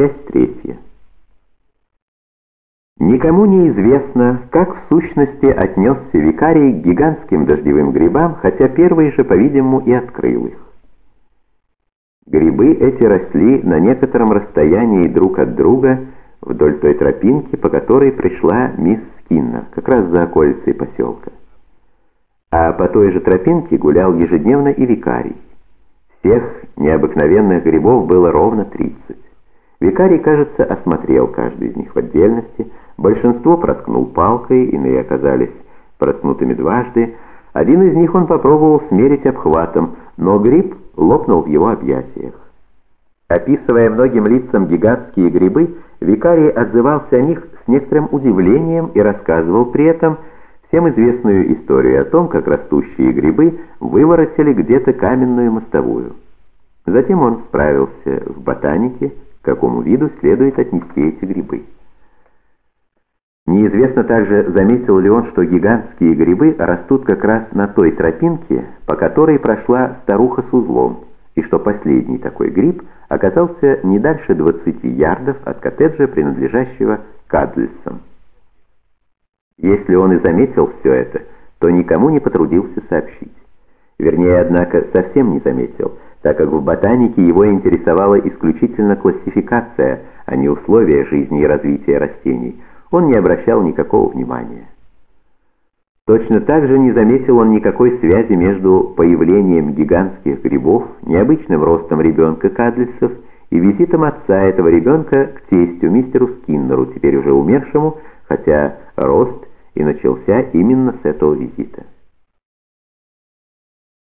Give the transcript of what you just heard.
Часть третья. Никому не известно, как в сущности отнесся викарий к гигантским дождевым грибам, хотя первый же, по-видимому, и открыл их. Грибы эти росли на некотором расстоянии друг от друга вдоль той тропинки, по которой пришла мисс Скиннер, как раз за околицей поселка. А по той же тропинке гулял ежедневно и викарий. Всех необыкновенных грибов было ровно 30. Викарий, кажется, осмотрел каждый из них в отдельности, большинство проткнул палкой, иные оказались проткнутыми дважды, один из них он попробовал смерить обхватом, но гриб лопнул в его объятиях. Описывая многим лицам гигантские грибы, викарий отзывался о них с некоторым удивлением и рассказывал при этом всем известную историю о том, как растущие грибы выворотили где-то каменную мостовую. Затем он справился в ботанике, к какому виду следует отнести эти грибы. Неизвестно также, заметил ли он, что гигантские грибы растут как раз на той тропинке, по которой прошла старуха с узлом, и что последний такой гриб оказался не дальше 20 ярдов от коттеджа, принадлежащего Кадльсам. Если он и заметил все это, то никому не потрудился сообщить. Вернее, однако, совсем не заметил – так как в ботанике его интересовала исключительно классификация, а не условия жизни и развития растений. Он не обращал никакого внимания. Точно так же не заметил он никакой связи между появлением гигантских грибов, необычным ростом ребенка Кадльсов и визитом отца этого ребенка к тестю мистеру Скиннеру, теперь уже умершему, хотя рост и начался именно с этого визита.